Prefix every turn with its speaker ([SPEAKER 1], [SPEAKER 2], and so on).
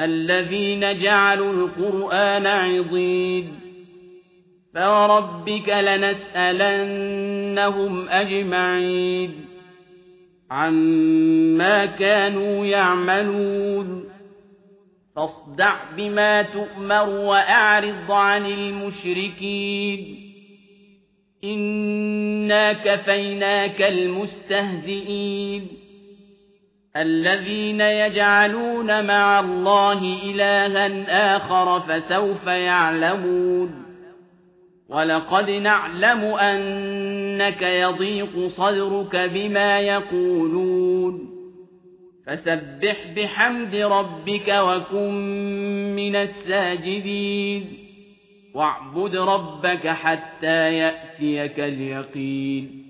[SPEAKER 1] الذين جعلوا القرآن عضين فوربك لنسألنهم أجمعين عما كانوا يعملون. فاصدع بما تؤمر وأعرض عن المشركين. إنا كفيناك المستهزئين. الذين يجعلون مع الله إلها آخر فسوف يعلمون. ولقد نعلم أنك يضيق صدرك بما يقولون. فسبح بحمد ربك وكن من الساجدين. واعبد ربك حتى يأتيك اليقين.